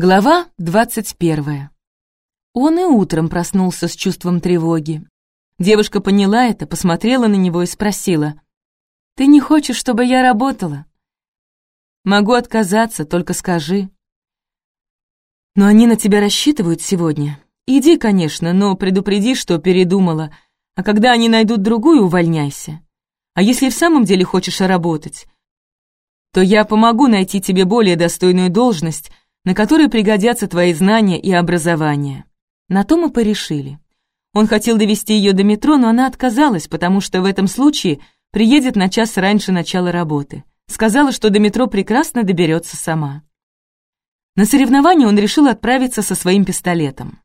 Глава двадцать первая. Он и утром проснулся с чувством тревоги. Девушка поняла это, посмотрела на него и спросила. «Ты не хочешь, чтобы я работала?» «Могу отказаться, только скажи». «Но они на тебя рассчитывают сегодня. Иди, конечно, но предупреди, что передумала, а когда они найдут другую, увольняйся. А если в самом деле хочешь работать, то я помогу найти тебе более достойную должность, на которой пригодятся твои знания и образование. На то мы порешили. Он хотел довести ее до метро, но она отказалась, потому что в этом случае приедет на час раньше начала работы. Сказала, что до метро прекрасно доберется сама. На соревнования он решил отправиться со своим пистолетом.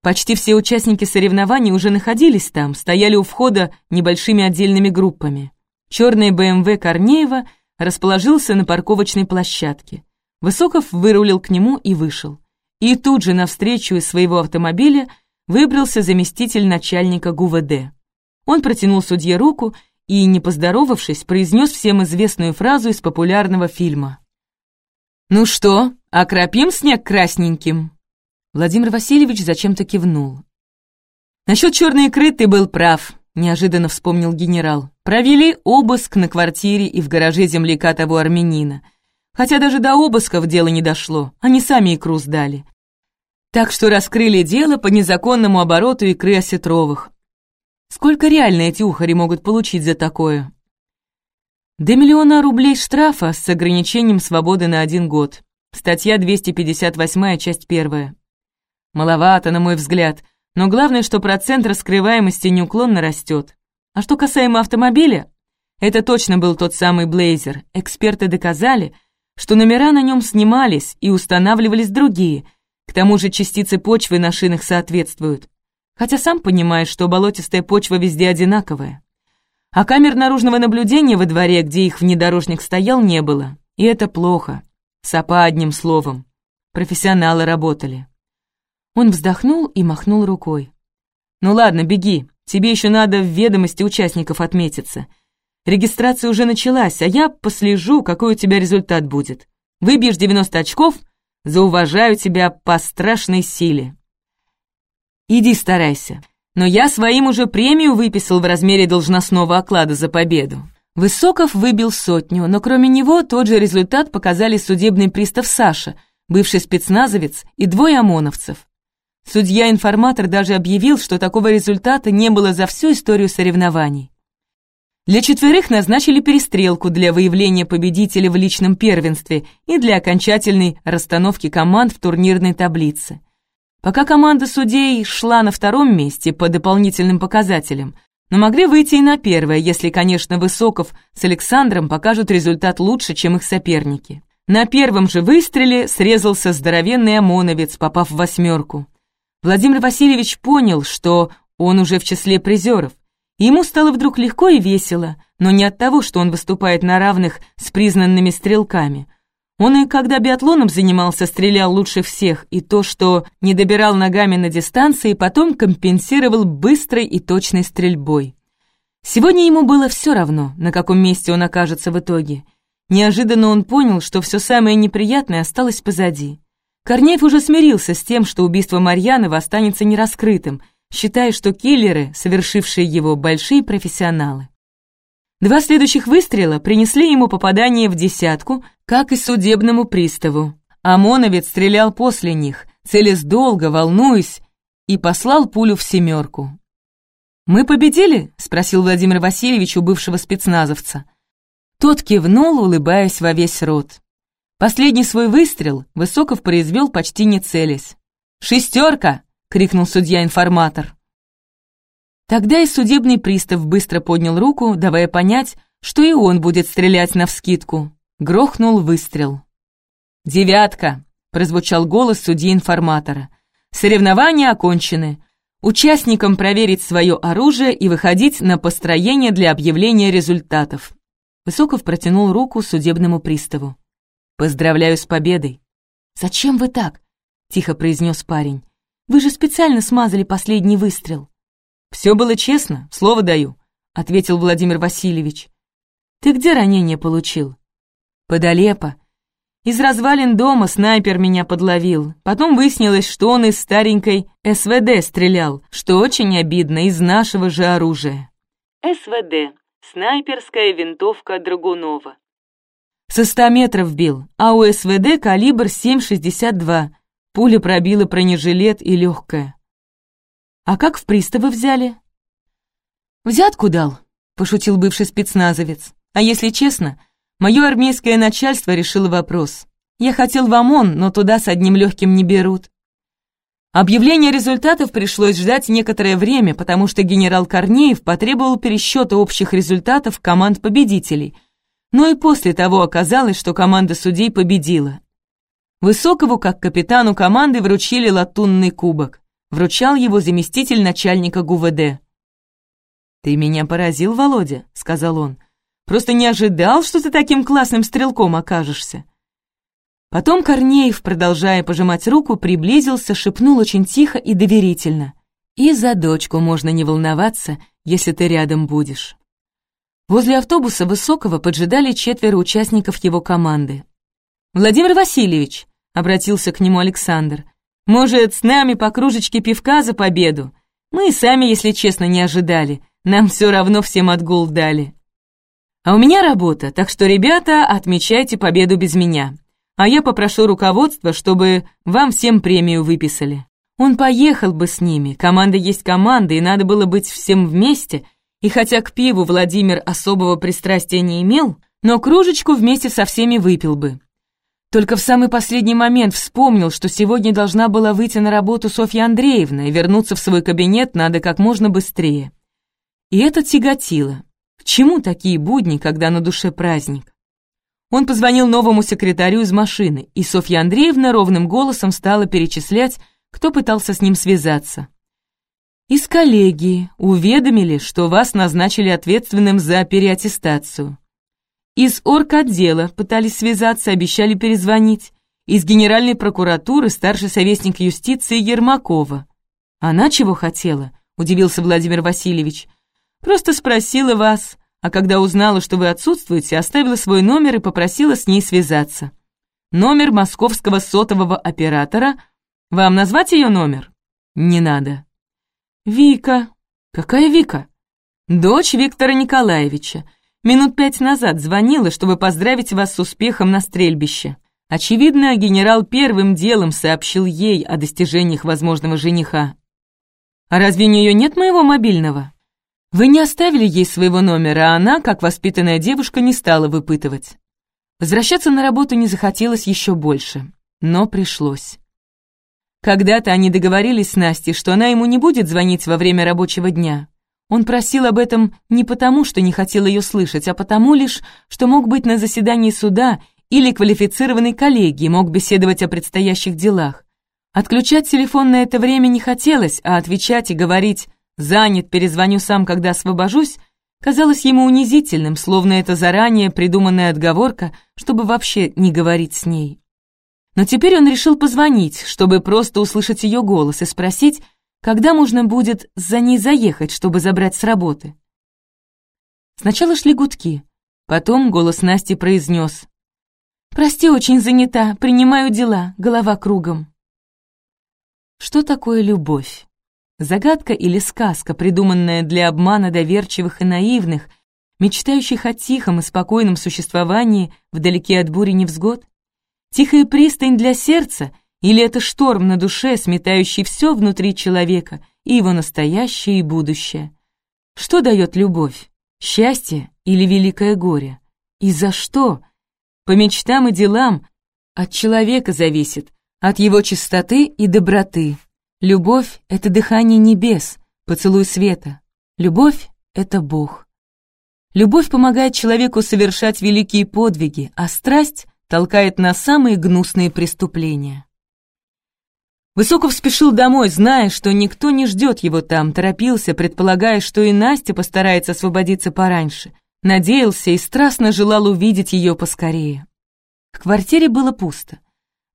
Почти все участники соревнований уже находились там, стояли у входа небольшими отдельными группами. Черный БМВ Корнеева расположился на парковочной площадке. Высоков вырулил к нему и вышел. И тут же навстречу из своего автомобиля выбрался заместитель начальника ГУВД. Он протянул судье руку и, не поздоровавшись, произнес всем известную фразу из популярного фильма. «Ну что, окропим снег красненьким?» Владимир Васильевич зачем-то кивнул. «Насчет черной икры ты был прав», — неожиданно вспомнил генерал. «Провели обыск на квартире и в гараже земляка того армянина. Хотя даже до обысков дело не дошло, они сами икру сдали. Так что раскрыли дело по незаконному обороту икры осетровых. Сколько реально эти ухари могут получить за такое? До миллиона рублей штрафа с ограничением свободы на один год. Статья 258, часть 1. Маловато, на мой взгляд, но главное, что процент раскрываемости неуклонно растет. А что касаемо автомобиля, это точно был тот самый Блейзер. Эксперты доказали, что номера на нем снимались и устанавливались другие, к тому же частицы почвы на шинах соответствуют. Хотя сам понимаешь, что болотистая почва везде одинаковая. А камер наружного наблюдения во дворе, где их внедорожник стоял, не было. И это плохо. Сапа одним словом. Профессионалы работали. Он вздохнул и махнул рукой. «Ну ладно, беги. Тебе еще надо в ведомости участников отметиться. Регистрация уже началась, а я послежу, какой у тебя результат будет. Выбьешь 90 очков, зауважаю тебя по страшной силе. Иди старайся. Но я своим уже премию выписал в размере должностного оклада за победу. Высоков выбил сотню, но кроме него тот же результат показали судебный пристав Саша, бывший спецназовец и двое ОМОНовцев. Судья-информатор даже объявил, что такого результата не было за всю историю соревнований. Для четверых назначили перестрелку для выявления победителя в личном первенстве и для окончательной расстановки команд в турнирной таблице. Пока команда судей шла на втором месте по дополнительным показателям, но могли выйти и на первое, если, конечно, Высоков с Александром покажут результат лучше, чем их соперники. На первом же выстреле срезался здоровенный ОМОНовец, попав в восьмерку. Владимир Васильевич понял, что он уже в числе призеров, Ему стало вдруг легко и весело, но не от того, что он выступает на равных с признанными стрелками. Он и когда биатлоном занимался, стрелял лучше всех, и то, что не добирал ногами на дистанции, потом компенсировал быстрой и точной стрельбой. Сегодня ему было все равно, на каком месте он окажется в итоге. Неожиданно он понял, что все самое неприятное осталось позади. Корнеев уже смирился с тем, что убийство Марьянова останется нераскрытым — считая, что киллеры, совершившие его, большие профессионалы. Два следующих выстрела принесли ему попадание в десятку, как и судебному приставу. ОМОНовец стрелял после них, целясь долго, волнуясь, и послал пулю в семерку. «Мы победили?» — спросил Владимир Васильевич у бывшего спецназовца. Тот кивнул, улыбаясь во весь рот. Последний свой выстрел Высоков произвел почти не целясь. «Шестерка!» — крикнул судья-информатор. Тогда и судебный пристав быстро поднял руку, давая понять, что и он будет стрелять навскидку. Грохнул выстрел. «Девятка!» — прозвучал голос судьи-информатора. «Соревнования окончены. Участникам проверить свое оружие и выходить на построение для объявления результатов». Высоков протянул руку судебному приставу. «Поздравляю с победой!» «Зачем вы так?» — тихо произнес парень. Вы же специально смазали последний выстрел». «Все было честно, слово даю», — ответил Владимир Васильевич. «Ты где ранение получил?» «Подолепо. Из развалин дома снайпер меня подловил. Потом выяснилось, что он из старенькой СВД стрелял, что очень обидно, из нашего же оружия. СВД. Снайперская винтовка Драгунова. Со ста метров бил, а у СВД калибр 7,62. Пуля пробила бронежилет и легкая. А как в приставы взяли? Взятку дал, пошутил бывший спецназовец. А если честно, Мое армейское начальство решило вопрос. Я хотел в ОМОН, но туда с одним легким не берут. Объявление результатов пришлось ждать некоторое время, потому что генерал Корнеев потребовал пересчета общих результатов команд победителей. Но и после того оказалось, что команда судей победила. Высокову, как капитану команды, вручили латунный кубок. Вручал его заместитель начальника ГУВД. «Ты меня поразил, Володя», — сказал он. Просто не ожидал, что ты таким классным стрелком окажешься». Потом Корнеев, продолжая пожимать руку, приблизился, шепнул очень тихо и доверительно. «И за дочку можно не волноваться, если ты рядом будешь». Возле автобуса Высокого поджидали четверо участников его команды. «Владимир Васильевич», — обратился к нему Александр, «может, с нами по кружечке пивка за победу? Мы и сами, если честно, не ожидали. Нам все равно всем отгул дали». А у меня работа, так что, ребята, отмечайте победу без меня. А я попрошу руководство, чтобы вам всем премию выписали. Он поехал бы с ними, команда есть команда, и надо было быть всем вместе, и хотя к пиву Владимир особого пристрастия не имел, но кружечку вместе со всеми выпил бы. Только в самый последний момент вспомнил, что сегодня должна была выйти на работу Софья Андреевна, и вернуться в свой кабинет надо как можно быстрее. И это тяготило чему такие будни, когда на душе праздник? Он позвонил новому секретарю из машины, и Софья Андреевна ровным голосом стала перечислять, кто пытался с ним связаться. «Из коллегии уведомили, что вас назначили ответственным за переаттестацию. Из орготдела пытались связаться, обещали перезвонить. Из Генеральной прокуратуры старший советник юстиции Ермакова. Она чего хотела?» — удивился Владимир Васильевич. Просто спросила вас, а когда узнала, что вы отсутствуете, оставила свой номер и попросила с ней связаться. Номер московского сотового оператора. Вам назвать ее номер? Не надо. Вика. Какая Вика? Дочь Виктора Николаевича. Минут пять назад звонила, чтобы поздравить вас с успехом на стрельбище. Очевидно, генерал первым делом сообщил ей о достижениях возможного жениха. А разве у нее нет моего мобильного? Вы не оставили ей своего номера, а она, как воспитанная девушка, не стала выпытывать. Возвращаться на работу не захотелось еще больше, но пришлось. Когда-то они договорились с Настей, что она ему не будет звонить во время рабочего дня. Он просил об этом не потому, что не хотел ее слышать, а потому лишь, что мог быть на заседании суда или квалифицированной коллегии, мог беседовать о предстоящих делах. Отключать телефон на это время не хотелось, а отвечать и говорить занят, перезвоню сам, когда освобожусь, казалось ему унизительным, словно это заранее придуманная отговорка, чтобы вообще не говорить с ней. Но теперь он решил позвонить, чтобы просто услышать ее голос и спросить, когда можно будет за ней заехать, чтобы забрать с работы. Сначала шли гудки, потом голос Насти произнес. «Прости, очень занята, принимаю дела, голова кругом». Что такое любовь? Загадка или сказка, придуманная для обмана доверчивых и наивных, мечтающих о тихом и спокойном существовании вдалеке от бури невзгод? Тихая пристань для сердца или это шторм на душе, сметающий все внутри человека, и его настоящее и будущее? Что дает любовь? Счастье или великое горе? И за что? По мечтам и делам от человека зависит, от его чистоты и доброты. Любовь — это дыхание небес, поцелуй света. Любовь — это Бог. Любовь помогает человеку совершать великие подвиги, а страсть толкает на самые гнусные преступления. Высоков спешил домой, зная, что никто не ждет его там, торопился, предполагая, что и Настя постарается освободиться пораньше. Надеялся и страстно желал увидеть ее поскорее. В квартире было пусто.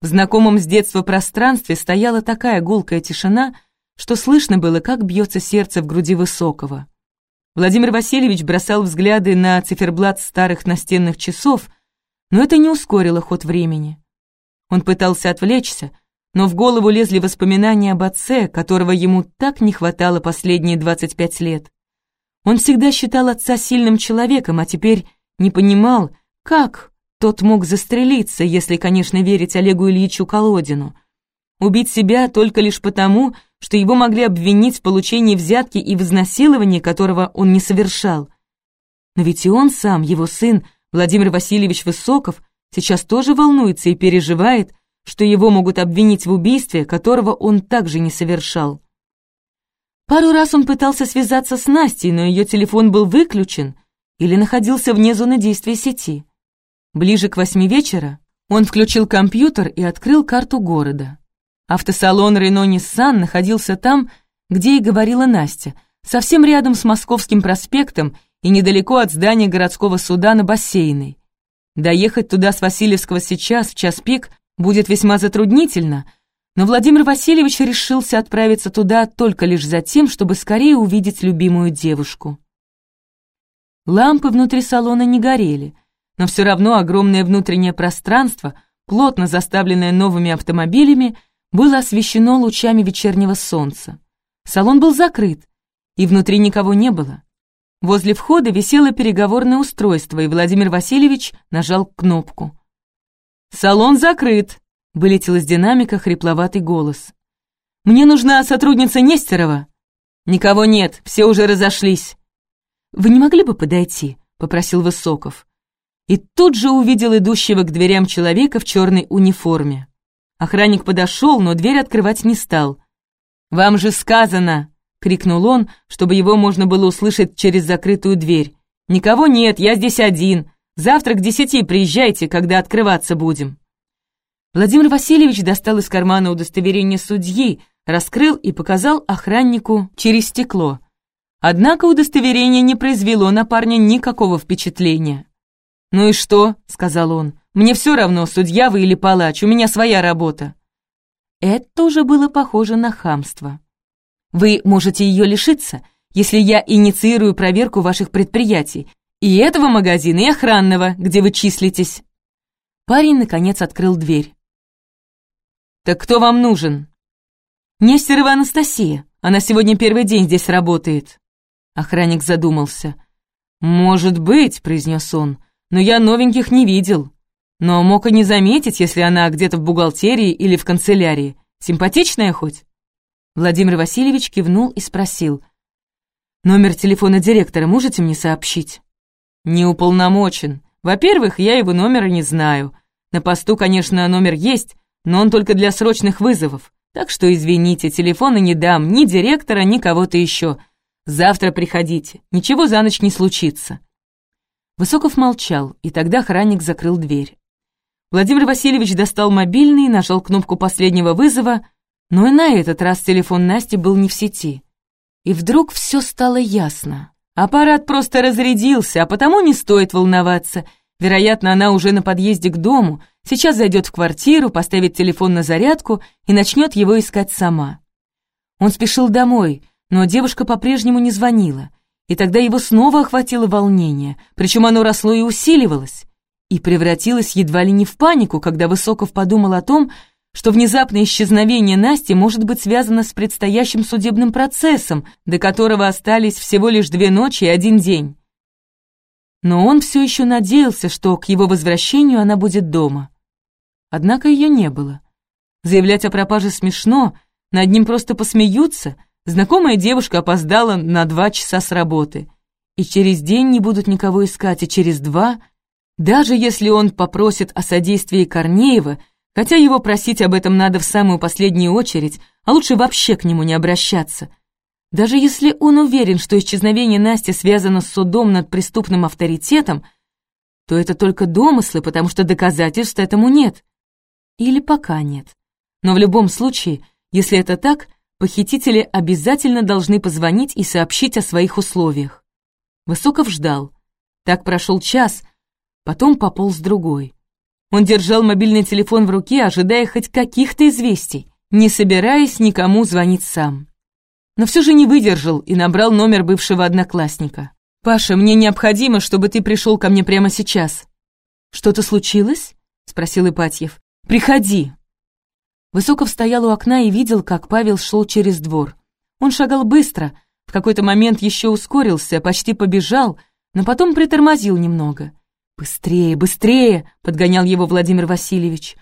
В знакомом с детства пространстве стояла такая гулкая тишина, что слышно было, как бьется сердце в груди Высокого. Владимир Васильевич бросал взгляды на циферблат старых настенных часов, но это не ускорило ход времени. Он пытался отвлечься, но в голову лезли воспоминания об отце, которого ему так не хватало последние 25 лет. Он всегда считал отца сильным человеком, а теперь не понимал, как тот мог застрелиться, если, конечно, верить Олегу Ильичу Колодину. Убить себя только лишь потому, что его могли обвинить в получении взятки и в изнасиловании, которого он не совершал. Но ведь и он сам, его сын, Владимир Васильевич Высоков, сейчас тоже волнуется и переживает, что его могут обвинить в убийстве, которого он также не совершал. Пару раз он пытался связаться с Настей, но ее телефон был выключен или находился вне зоны действия сети. Ближе к восьми вечера он включил компьютер и открыл карту города. Автосалон Рено Ниссан находился там, где и говорила Настя, совсем рядом с Московским проспектом и недалеко от здания городского суда на бассейной. Доехать туда с Васильевского сейчас, в час пик, будет весьма затруднительно, но Владимир Васильевич решился отправиться туда только лишь за тем, чтобы скорее увидеть любимую девушку. Лампы внутри салона не горели, но все равно огромное внутреннее пространство, плотно заставленное новыми автомобилями, было освещено лучами вечернего солнца. Салон был закрыт, и внутри никого не было. Возле входа висело переговорное устройство, и Владимир Васильевич нажал кнопку. «Салон закрыт», — вылетел из динамика хрипловатый голос. «Мне нужна сотрудница Нестерова». «Никого нет, все уже разошлись». «Вы не могли бы подойти?» — попросил Высоков. И тут же увидел идущего к дверям человека в черной униформе. Охранник подошел, но дверь открывать не стал. «Вам же сказано!» — крикнул он, чтобы его можно было услышать через закрытую дверь. «Никого нет, я здесь один. Завтра к десяти приезжайте, когда открываться будем». Владимир Васильевич достал из кармана удостоверение судьи, раскрыл и показал охраннику через стекло. Однако удостоверение не произвело на парня никакого впечатления. «Ну и что?» — сказал он. «Мне все равно, судья вы или палач, у меня своя работа». Это уже было похоже на хамство. «Вы можете ее лишиться, если я инициирую проверку ваших предприятий, и этого магазина, и охранного, где вы числитесь». Парень, наконец, открыл дверь. «Так кто вам нужен?» «Нестерова Анастасия. Она сегодня первый день здесь работает». Охранник задумался. «Может быть», — произнес он, — «но я новеньких не видел. Но мог и не заметить, если она где-то в бухгалтерии или в канцелярии. Симпатичная хоть?» Владимир Васильевич кивнул и спросил. «Номер телефона директора можете мне сообщить?» «Не уполномочен. Во-первых, я его номера не знаю. На посту, конечно, номер есть, но он только для срочных вызовов. Так что, извините, телефона не дам ни директора, ни кого-то еще. Завтра приходите, ничего за ночь не случится». Высоков молчал, и тогда охранник закрыл дверь. Владимир Васильевич достал мобильный, нажал кнопку последнего вызова, но и на этот раз телефон Насти был не в сети. И вдруг все стало ясно. Аппарат просто разрядился, а потому не стоит волноваться. Вероятно, она уже на подъезде к дому, сейчас зайдет в квартиру, поставит телефон на зарядку и начнет его искать сама. Он спешил домой, но девушка по-прежнему не звонила. И тогда его снова охватило волнение, причем оно росло и усиливалось. И превратилось едва ли не в панику, когда Высоков подумал о том, что внезапное исчезновение Насти может быть связано с предстоящим судебным процессом, до которого остались всего лишь две ночи и один день. Но он все еще надеялся, что к его возвращению она будет дома. Однако ее не было. Заявлять о пропаже смешно, над ним просто посмеются. Знакомая девушка опоздала на два часа с работы. И через день не будут никого искать, и через два, даже если он попросит о содействии Корнеева — Хотя его просить об этом надо в самую последнюю очередь, а лучше вообще к нему не обращаться. Даже если он уверен, что исчезновение Насти связано с судом над преступным авторитетом, то это только домыслы, потому что доказательств этому нет. Или пока нет. Но в любом случае, если это так, похитители обязательно должны позвонить и сообщить о своих условиях. Высоков ждал. Так прошел час, потом пополз другой. Он держал мобильный телефон в руке, ожидая хоть каких-то известий, не собираясь никому звонить сам. Но все же не выдержал и набрал номер бывшего одноклассника. «Паша, мне необходимо, чтобы ты пришел ко мне прямо сейчас». «Что-то случилось?» — спросил Ипатьев. Приходи!» Высоков стоял у окна и видел, как Павел шел через двор. Он шагал быстро, в какой-то момент еще ускорился, почти побежал, но потом притормозил немного. «Быстрее, быстрее!» — подгонял его Владимир Васильевич.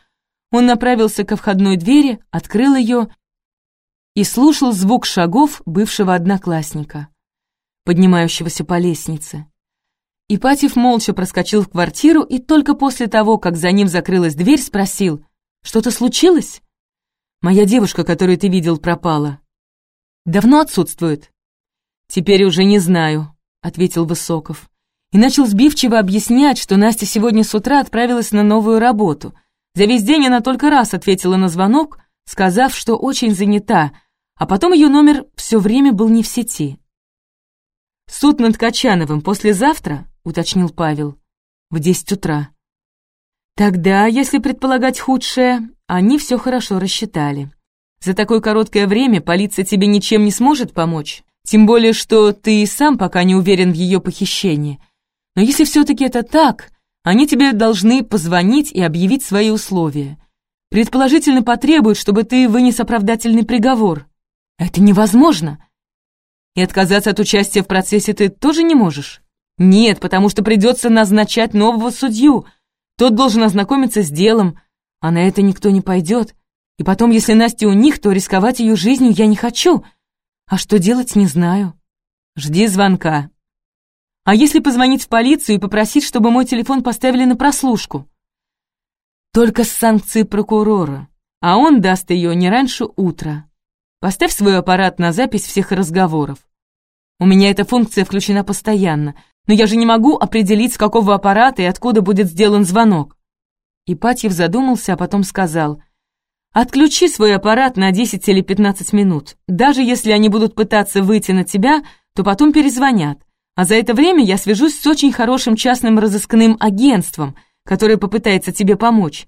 Он направился ко входной двери, открыл ее и слушал звук шагов бывшего одноклассника, поднимающегося по лестнице. Ипатьев молча проскочил в квартиру и только после того, как за ним закрылась дверь, спросил, «Что-то случилось?» «Моя девушка, которую ты видел, пропала». «Давно отсутствует?» «Теперь уже не знаю», — ответил Высоков. И начал сбивчиво объяснять, что Настя сегодня с утра отправилась на новую работу. За весь день она только раз ответила на звонок, сказав, что очень занята, а потом ее номер все время был не в сети. «Суд над Качановым послезавтра?» — уточнил Павел. «В десять утра». Тогда, если предполагать худшее, они все хорошо рассчитали. За такое короткое время полиция тебе ничем не сможет помочь, тем более, что ты и сам пока не уверен в ее похищении. Но если все-таки это так, они тебе должны позвонить и объявить свои условия. Предположительно потребуют, чтобы ты вынес оправдательный приговор. Это невозможно. И отказаться от участия в процессе ты тоже не можешь. Нет, потому что придется назначать нового судью. Тот должен ознакомиться с делом, а на это никто не пойдет. И потом, если Настя у них, то рисковать ее жизнью я не хочу. А что делать, не знаю. Жди звонка. А если позвонить в полицию и попросить, чтобы мой телефон поставили на прослушку? Только с санкцией прокурора, а он даст ее не раньше утра. Поставь свой аппарат на запись всех разговоров. У меня эта функция включена постоянно — но я же не могу определить, с какого аппарата и откуда будет сделан звонок. Ипатьев задумался, а потом сказал, «Отключи свой аппарат на 10 или 15 минут. Даже если они будут пытаться выйти на тебя, то потом перезвонят. А за это время я свяжусь с очень хорошим частным разыскным агентством, которое попытается тебе помочь.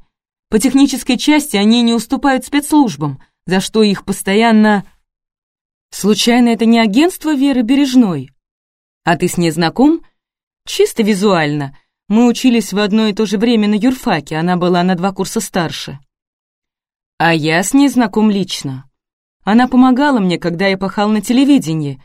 По технической части они не уступают спецслужбам, за что их постоянно... Случайно это не агентство Веры Бережной? А ты с ней знаком? Чисто визуально. Мы учились в одно и то же время на юрфаке, она была на два курса старше. А я с ней знаком лично. Она помогала мне, когда я пахал на телевидении,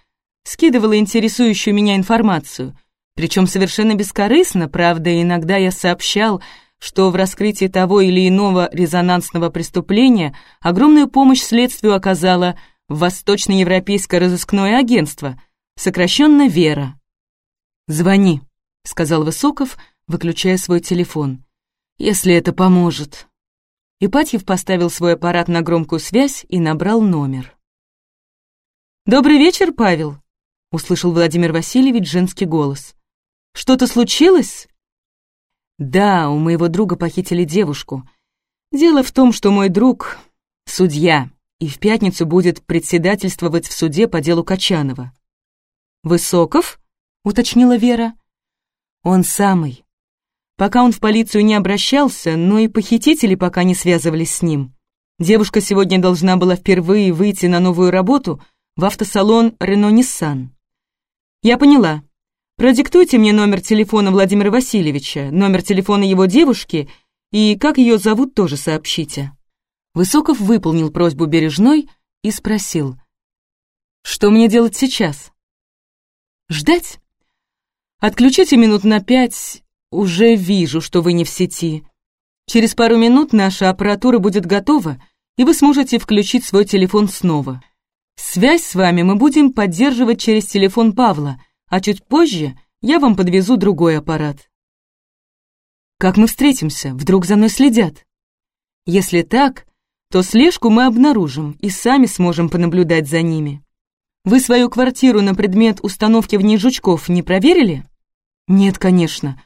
скидывала интересующую меня информацию, причем совершенно бескорыстно, правда, иногда я сообщал, что в раскрытии того или иного резонансного преступления огромную помощь следствию оказало Восточноевропейское разыскное агентство — сокращенно Вера. «Звони», — сказал Высоков, выключая свой телефон. «Если это поможет». Ипатьев поставил свой аппарат на громкую связь и набрал номер. «Добрый вечер, Павел», — услышал Владимир Васильевич женский голос. «Что-то случилось?» «Да, у моего друга похитили девушку. Дело в том, что мой друг — судья, и в пятницу будет председательствовать в суде по делу Качанова. «Высоков?» — уточнила Вера. «Он самый. Пока он в полицию не обращался, но и похитители пока не связывались с ним. Девушка сегодня должна была впервые выйти на новую работу в автосалон «Рено Ниссан». «Я поняла. Продиктуйте мне номер телефона Владимира Васильевича, номер телефона его девушки и как ее зовут тоже сообщите». Высоков выполнил просьбу Бережной и спросил, «Что мне делать сейчас?» Ждать? Отключите минут на пять, уже вижу, что вы не в сети. Через пару минут наша аппаратура будет готова, и вы сможете включить свой телефон снова. Связь с вами мы будем поддерживать через телефон Павла, а чуть позже я вам подвезу другой аппарат. Как мы встретимся? Вдруг за мной следят? Если так, то слежку мы обнаружим и сами сможем понаблюдать за ними. Вы свою квартиру на предмет установки в ней жучков не проверили? Нет, конечно.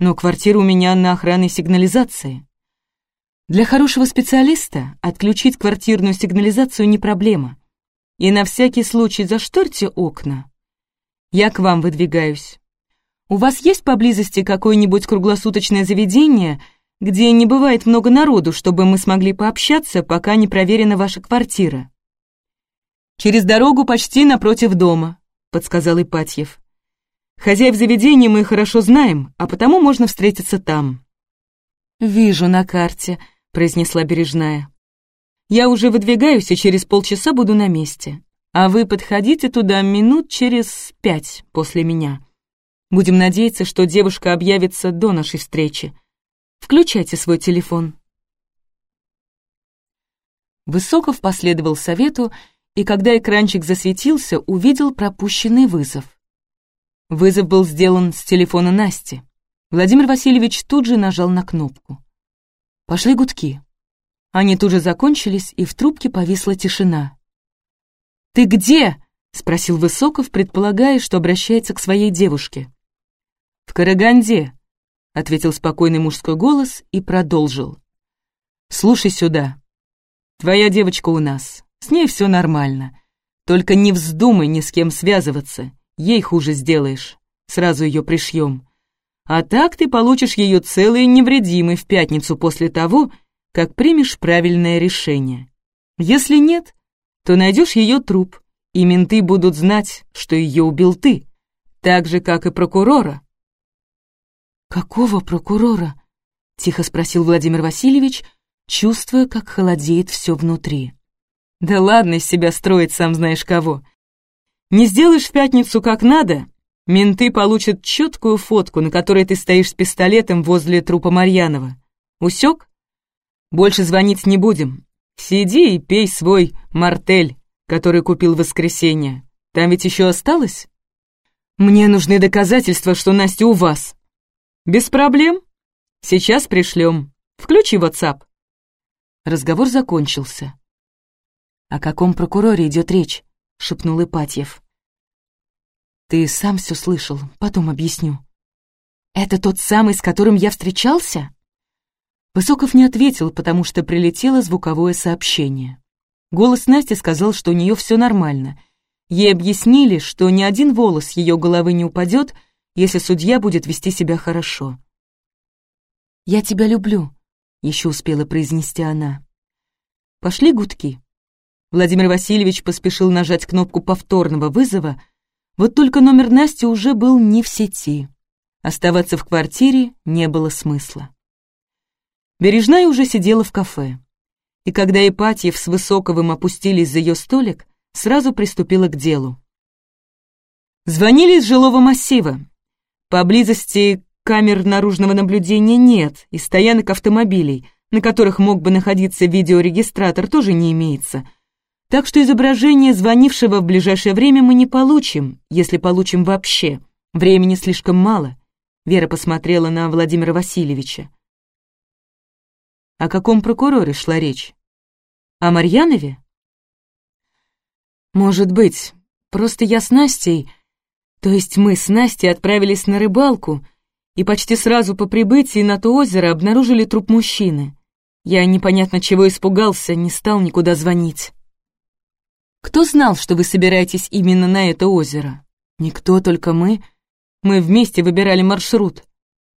Но квартира у меня на охранной сигнализации. Для хорошего специалиста отключить квартирную сигнализацию не проблема. И на всякий случай зашторьте окна. Я к вам выдвигаюсь. У вас есть поблизости какое-нибудь круглосуточное заведение, где не бывает много народу, чтобы мы смогли пообщаться, пока не проверена ваша квартира? «Через дорогу почти напротив дома», — подсказал Ипатьев. «Хозяев заведения мы хорошо знаем, а потому можно встретиться там». «Вижу на карте. произнесла Бережная. «Я уже выдвигаюсь и через полчаса буду на месте, а вы подходите туда минут через пять после меня. Будем надеяться, что девушка объявится до нашей встречи. Включайте свой телефон». Высоков последовал совету, и когда экранчик засветился, увидел пропущенный вызов. Вызов был сделан с телефона Насти. Владимир Васильевич тут же нажал на кнопку. Пошли гудки. Они тут же закончились, и в трубке повисла тишина. «Ты где?» — спросил Высоков, предполагая, что обращается к своей девушке. «В Караганде», — ответил спокойный мужской голос и продолжил. «Слушай сюда. Твоя девочка у нас. С ней все нормально. Только не вздумай ни с кем связываться. Ей хуже сделаешь. Сразу ее пришьем. А так ты получишь ее целой и невредимой в пятницу после того, как примешь правильное решение. Если нет, то найдешь ее труп, и менты будут знать, что ее убил ты, так же, как и прокурора. «Какого прокурора?» — тихо спросил Владимир Васильевич, чувствуя, как холодеет все внутри. «Да ладно из себя строить сам знаешь кого. Не сделаешь в пятницу как надо, менты получат четкую фотку, на которой ты стоишь с пистолетом возле трупа Марьянова. Усек? Больше звонить не будем. Сиди и пей свой мартель, который купил в воскресенье. Там ведь еще осталось? Мне нужны доказательства, что Настя у вас. Без проблем. Сейчас пришлем. Включи WhatsApp. Разговор закончился. «О каком прокуроре идет речь?» — шепнул Ипатьев. «Ты сам все слышал, потом объясню». «Это тот самый, с которым я встречался?» Высоков не ответил, потому что прилетело звуковое сообщение. Голос Насти сказал, что у нее все нормально. Ей объяснили, что ни один волос ее головы не упадет, если судья будет вести себя хорошо. «Я тебя люблю», еще успела произнести она. Пошли гудки. Владимир Васильевич поспешил нажать кнопку повторного вызова, вот только номер Насти уже был не в сети. Оставаться в квартире не было смысла. Бережная уже сидела в кафе. И когда Ипатьев с Высоковым опустились за ее столик, сразу приступила к делу. Звонили из жилого массива. Поблизости Камер наружного наблюдения нет, и стоянок автомобилей, на которых мог бы находиться видеорегистратор, тоже не имеется. Так что изображение звонившего в ближайшее время мы не получим, если получим вообще. Времени слишком мало. Вера посмотрела на Владимира Васильевича. О каком прокуроре шла речь? О Марьянове? Может быть. Просто я с Настей... То есть мы с Настей отправились на рыбалку, и почти сразу по прибытии на то озеро обнаружили труп мужчины. Я непонятно чего испугался, не стал никуда звонить. Кто знал, что вы собираетесь именно на это озеро? Никто, только мы. Мы вместе выбирали маршрут.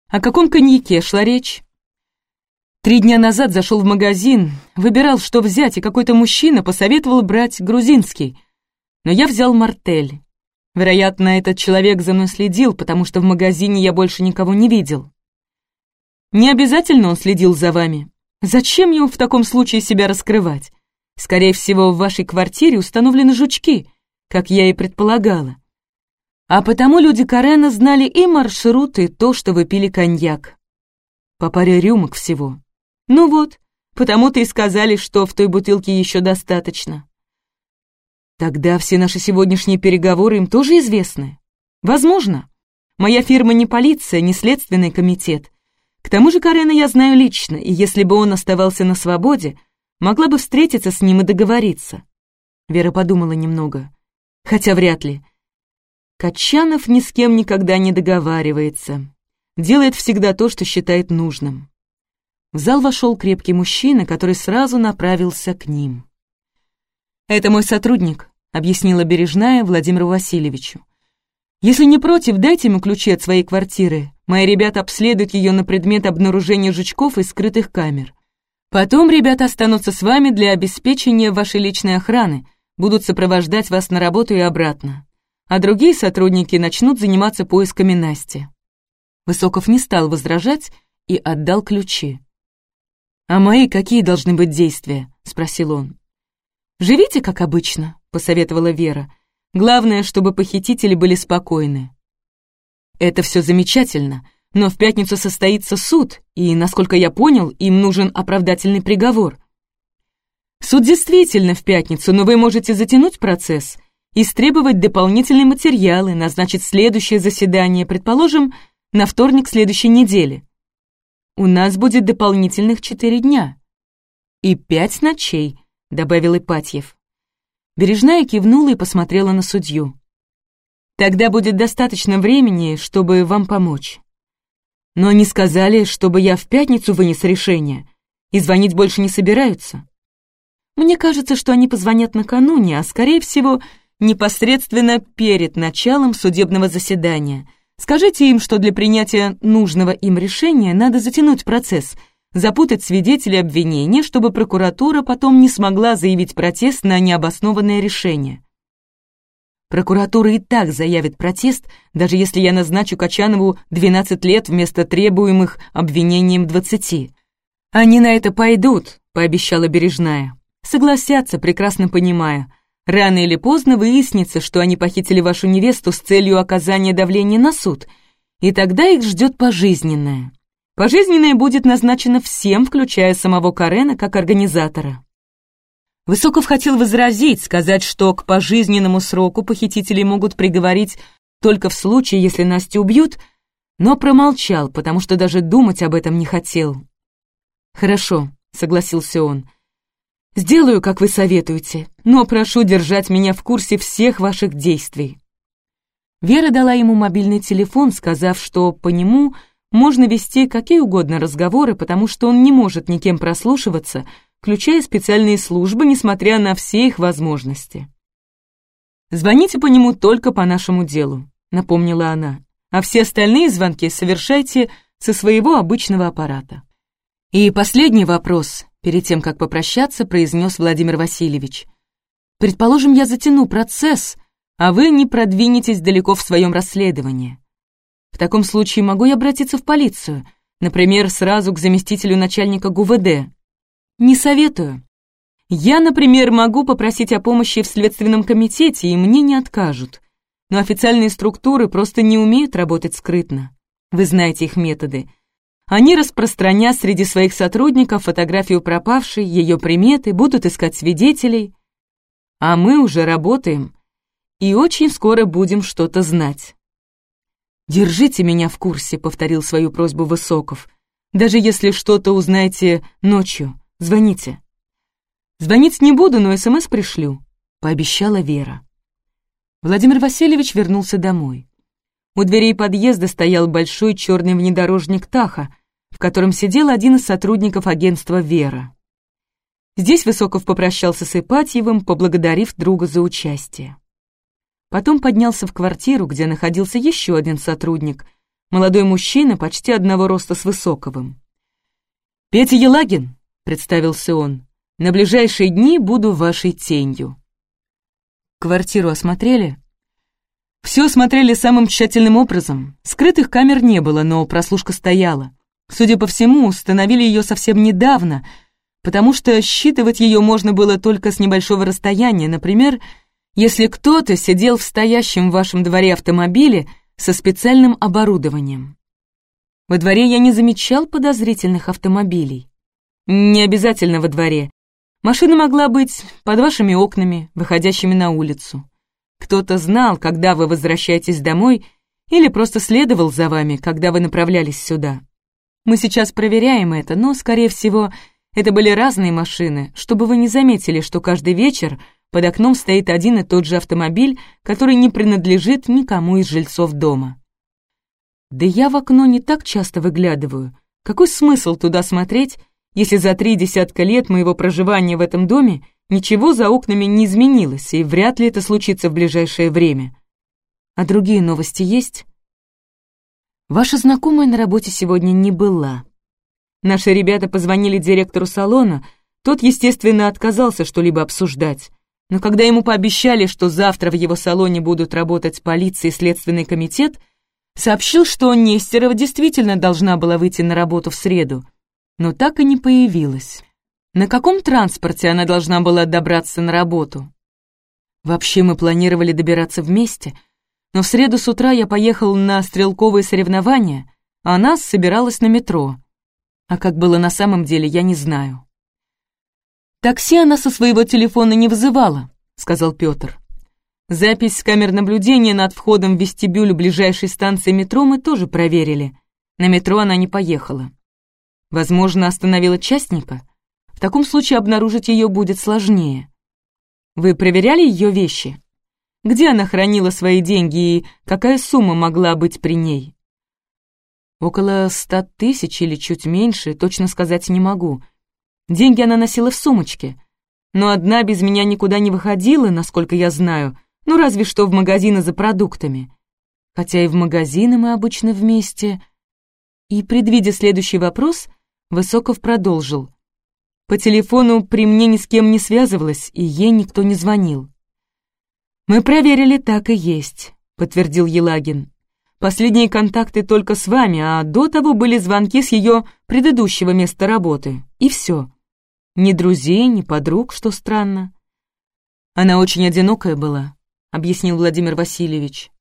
О каком коньяке шла речь? Три дня назад зашел в магазин, выбирал, что взять, и какой-то мужчина посоветовал брать грузинский. Но я взял мартель. Вероятно, этот человек за мной следил, потому что в магазине я больше никого не видел. Не обязательно он следил за вами. Зачем ему в таком случае себя раскрывать? Скорее всего, в вашей квартире установлены жучки, как я и предполагала. А потому люди Карена знали и маршрут, и то, что вы пили коньяк. По паре рюмок всего. Ну вот, потому-то и сказали, что в той бутылке еще достаточно. Тогда все наши сегодняшние переговоры им тоже известны? Возможно. Моя фирма не полиция, не следственный комитет. К тому же Карена я знаю лично, и если бы он оставался на свободе, могла бы встретиться с ним и договориться. Вера подумала немного. Хотя вряд ли. Качанов ни с кем никогда не договаривается. Делает всегда то, что считает нужным. В зал вошел крепкий мужчина, который сразу направился к ним. «Это мой сотрудник», — объяснила Бережная Владимиру Васильевичу. «Если не против, дайте ему ключи от своей квартиры. Мои ребята обследуют ее на предмет обнаружения жучков и скрытых камер. Потом ребята останутся с вами для обеспечения вашей личной охраны, будут сопровождать вас на работу и обратно. А другие сотрудники начнут заниматься поисками Насти». Высоков не стал возражать и отдал ключи. «А мои какие должны быть действия?» — спросил он. «Живите, как обычно», — посоветовала Вера. «Главное, чтобы похитители были спокойны». «Это все замечательно, но в пятницу состоится суд, и, насколько я понял, им нужен оправдательный приговор». «Суд действительно в пятницу, но вы можете затянуть процесс истребовать дополнительные материалы, назначить следующее заседание, предположим, на вторник следующей недели. У нас будет дополнительных четыре дня. И пять ночей, добавил Ипатьев. Бережная кивнула и посмотрела на судью. Тогда будет достаточно времени, чтобы вам помочь. Но они сказали, чтобы я в пятницу вынес решение, и звонить больше не собираются. Мне кажется, что они позвонят накануне, а, скорее всего, непосредственно перед началом судебного заседания. Скажите им, что для принятия нужного им решения надо затянуть процесс, запутать свидетелей обвинения, чтобы прокуратура потом не смогла заявить протест на необоснованное решение. Прокуратура и так заявит протест, даже если я назначу Качанову 12 лет вместо требуемых обвинением 20. Они на это пойдут, пообещала Бережная. Согласятся, прекрасно понимая, Рано или поздно выяснится, что они похитили вашу невесту с целью оказания давления на суд, и тогда их ждет пожизненное. Пожизненное будет назначено всем, включая самого Карена как организатора. Высоков хотел возразить, сказать, что к пожизненному сроку похитители могут приговорить только в случае, если Настю убьют, но промолчал, потому что даже думать об этом не хотел. «Хорошо», — согласился он, — Сделаю, как вы советуете, но прошу держать меня в курсе всех ваших действий». Вера дала ему мобильный телефон, сказав, что по нему можно вести какие угодно разговоры, потому что он не может никем прослушиваться, включая специальные службы, несмотря на все их возможности. «Звоните по нему только по нашему делу», — напомнила она, «а все остальные звонки совершайте со своего обычного аппарата». И последний вопрос, перед тем, как попрощаться, произнес Владимир Васильевич. «Предположим, я затяну процесс, а вы не продвинетесь далеко в своем расследовании. В таком случае могу я обратиться в полицию, например, сразу к заместителю начальника ГУВД? Не советую. Я, например, могу попросить о помощи в Следственном комитете, и мне не откажут. Но официальные структуры просто не умеют работать скрытно. Вы знаете их методы. Они распространят среди своих сотрудников фотографию пропавшей, ее приметы, будут искать свидетелей. А мы уже работаем и очень скоро будем что-то знать. «Держите меня в курсе», — повторил свою просьбу Высоков. «Даже если что-то узнаете ночью, звоните». «Звонить не буду, но СМС пришлю», — пообещала Вера. Владимир Васильевич вернулся домой. У дверей подъезда стоял большой черный внедорожник Таха, в котором сидел один из сотрудников агентства «Вера». Здесь Высоков попрощался с Ипатьевым, поблагодарив друга за участие. Потом поднялся в квартиру, где находился еще один сотрудник, молодой мужчина почти одного роста с Высоковым. «Петя Елагин», — представился он, — «на ближайшие дни буду вашей тенью». Квартиру осмотрели? Все осмотрели самым тщательным образом. Скрытых камер не было, но прослушка стояла. Судя по всему, установили ее совсем недавно, потому что считывать ее можно было только с небольшого расстояния, например, если кто-то сидел в стоящем в вашем дворе автомобиле со специальным оборудованием. Во дворе я не замечал подозрительных автомобилей. Не обязательно во дворе. Машина могла быть под вашими окнами, выходящими на улицу. Кто-то знал, когда вы возвращаетесь домой, или просто следовал за вами, когда вы направлялись сюда. Мы сейчас проверяем это, но, скорее всего, это были разные машины, чтобы вы не заметили, что каждый вечер под окном стоит один и тот же автомобиль, который не принадлежит никому из жильцов дома. Да я в окно не так часто выглядываю. Какой смысл туда смотреть, если за три десятка лет моего проживания в этом доме Ничего за окнами не изменилось, и вряд ли это случится в ближайшее время. А другие новости есть? Ваша знакомая на работе сегодня не была. Наши ребята позвонили директору салона, тот, естественно, отказался что-либо обсуждать. Но когда ему пообещали, что завтра в его салоне будут работать полиция и следственный комитет, сообщил, что Нестерова действительно должна была выйти на работу в среду. но так и не появилась. На каком транспорте она должна была добраться на работу? Вообще мы планировали добираться вместе, но в среду с утра я поехал на стрелковые соревнования, а она собиралась на метро. А как было на самом деле, я не знаю. «Такси она со своего телефона не вызывала», — сказал Петр. Запись с камер наблюдения над входом в вестибюль ближайшей станции метро мы тоже проверили. На метро она не поехала. Возможно, остановила частника? В таком случае обнаружить ее будет сложнее. Вы проверяли ее вещи? Где она хранила свои деньги и какая сумма могла быть при ней? Около ста тысяч или чуть меньше, точно сказать не могу. Деньги она носила в сумочке. Но одна без меня никуда не выходила, насколько я знаю, ну разве что в магазины за продуктами. Хотя и в магазины мы обычно вместе. И, предвидя следующий вопрос, Высоков продолжил. По телефону при мне ни с кем не связывалась, и ей никто не звонил. «Мы проверили, так и есть», — подтвердил Елагин. «Последние контакты только с вами, а до того были звонки с ее предыдущего места работы. И все. Ни друзей, ни подруг, что странно». «Она очень одинокая была», — объяснил Владимир Васильевич.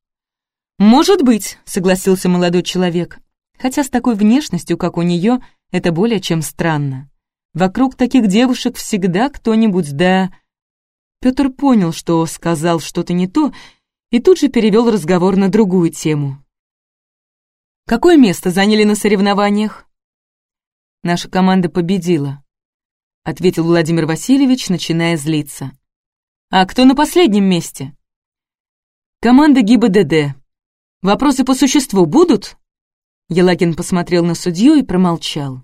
«Может быть», — согласился молодой человек, хотя с такой внешностью, как у нее, это более чем странно. Вокруг таких девушек всегда кто-нибудь, да... Петр понял, что сказал что-то не то, и тут же перевел разговор на другую тему. «Какое место заняли на соревнованиях?» «Наша команда победила», — ответил Владимир Васильевич, начиная злиться. «А кто на последнем месте?» «Команда ГИБДД. Вопросы по существу будут?» Елагин посмотрел на судью и промолчал.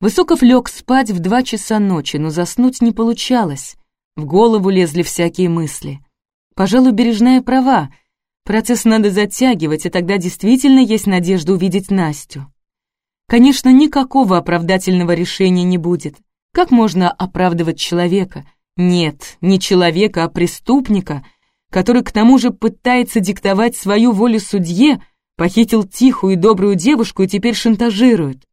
Высоков лег спать в два часа ночи, но заснуть не получалось. В голову лезли всякие мысли. Пожалуй, бережная права. Процесс надо затягивать, и тогда действительно есть надежда увидеть Настю. Конечно, никакого оправдательного решения не будет. Как можно оправдывать человека? Нет, не человека, а преступника, который к тому же пытается диктовать свою волю судье, похитил тихую и добрую девушку и теперь шантажирует.